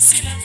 see Sila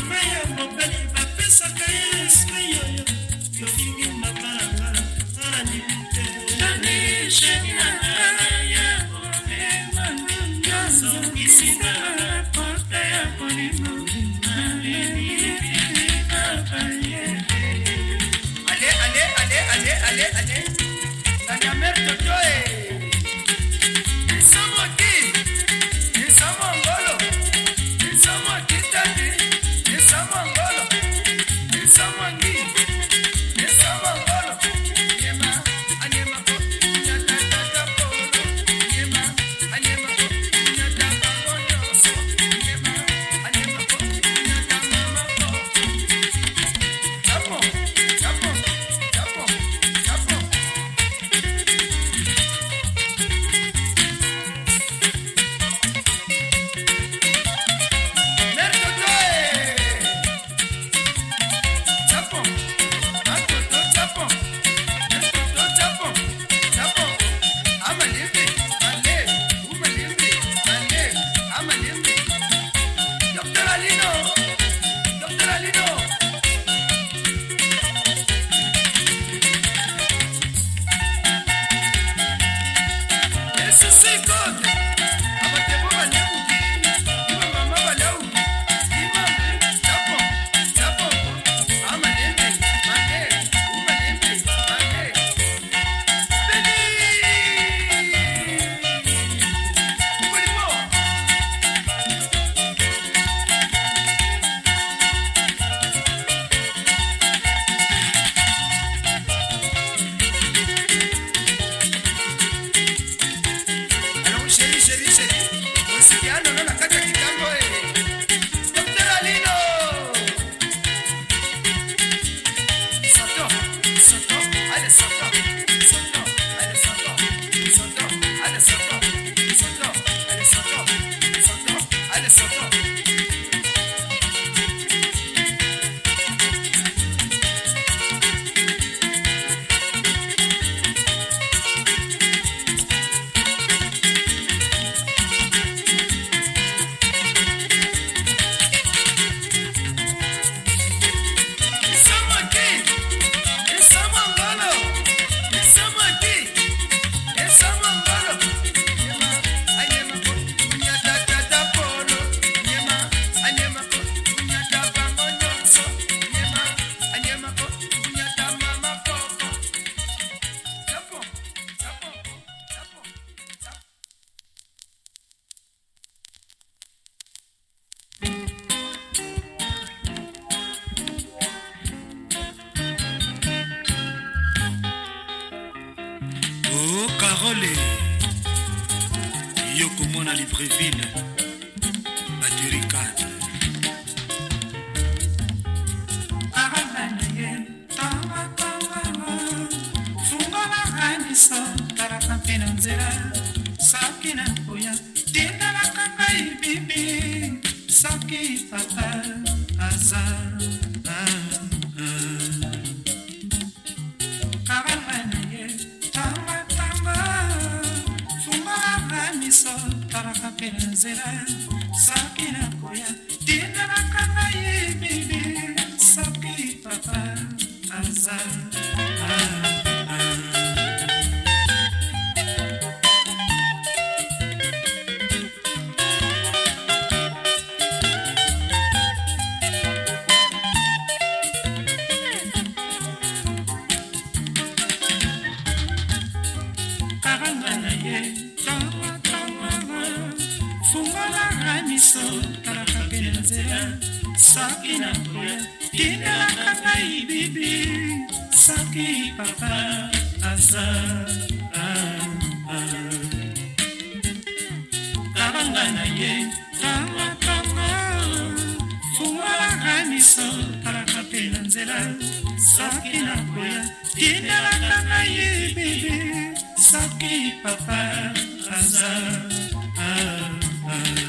mama ya mobali bapesaka ye esprit yoyo satalaka mpe na nzela saki na koya tindalaka ngai bibi saki papa aza ah. soki na kuya tindelaka ngai bibi soki papa aza kabanga na ye tangatanga fungolaka miso talaka mpe na nzela soki na kuya tindelaka ngai bibi soki papa aza ah, ah.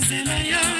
Zelaya.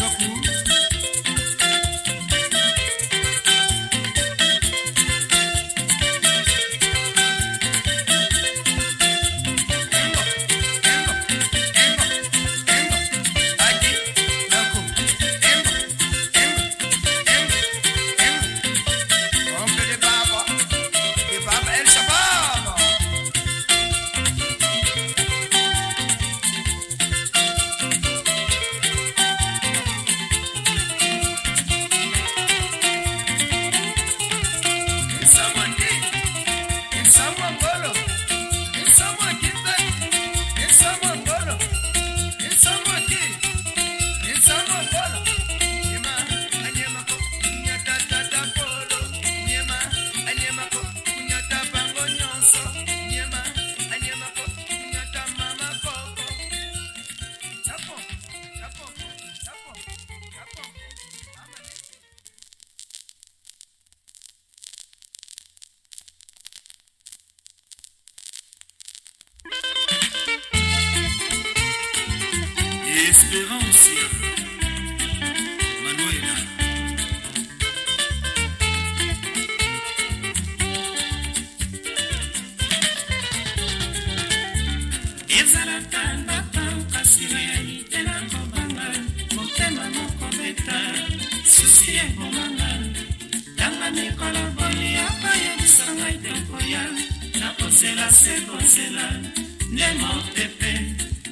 lights of leta susi ekomanga tanga mikolo bolia koyebisa ngai te koya na kozela se kozela nde mopepe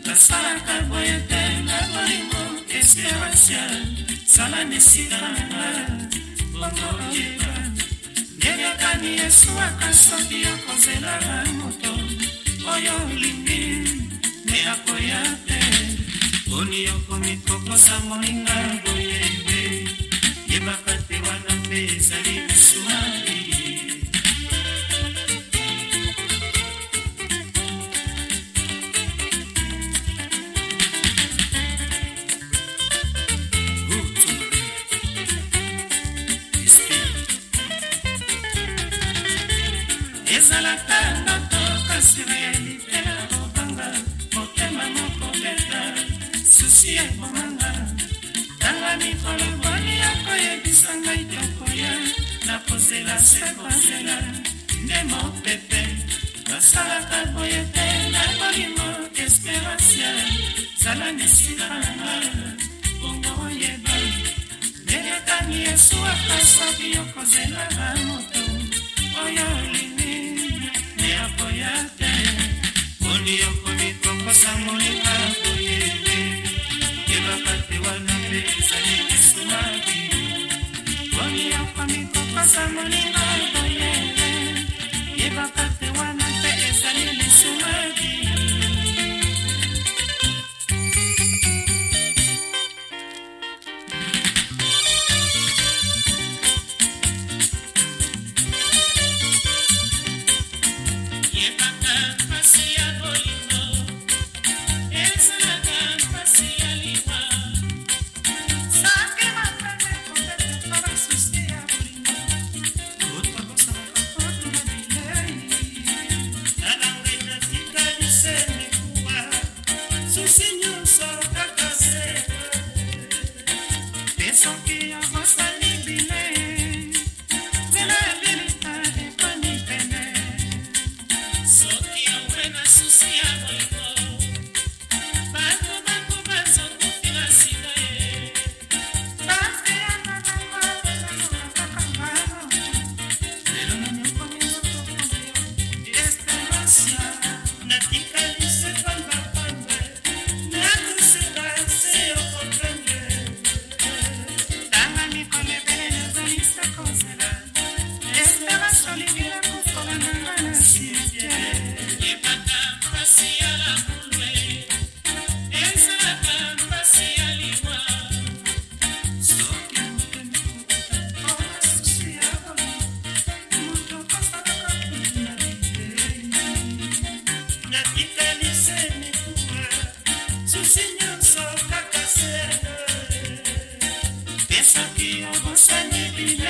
basalaka boye te na bolingo espérancia sala nesikanga bongoyeba ndengekani esuwaka soki okozelaka moto oyo olingi me akoya te olioko mikokosa moninga boyebe yebaka te wana mpe ezali misumari ezalaka noto kasi realite kopesi ya komanga tanga mikolo boni akoyebisa ngai tokoya nakozela se kozela nde mopepe basalaka boye te na bolingo esperance zala nesika nanga bongo oyeba ndenge tani yesu akasoki yokozelaka moto oyo olingi ne akoya te boni yokomi kokosa moleka pamikopasa moninga boyele yebaka Es aquí, vamos a vivir.